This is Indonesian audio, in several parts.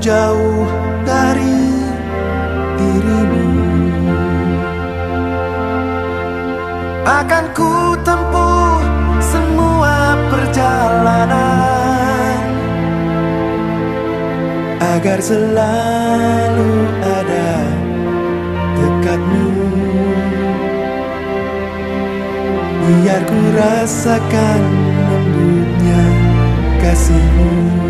jauh dari dirimu. Akan ku tempuh semua perjalanan Agar selalu ada dekatmu. Biar ku rasakan lembutnya kasihmu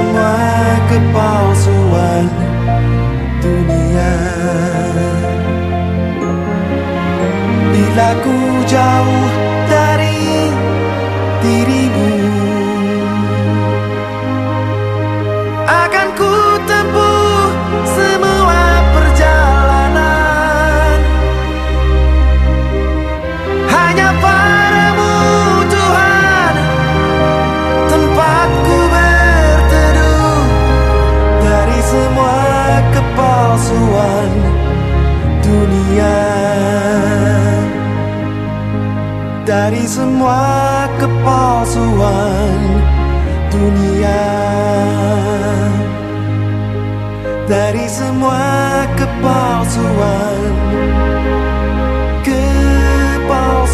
semua kepalsuan dunia. Bila ku jauh Dari semua kepalsuan dunia. Dari semua kepalsuan Kepalsuan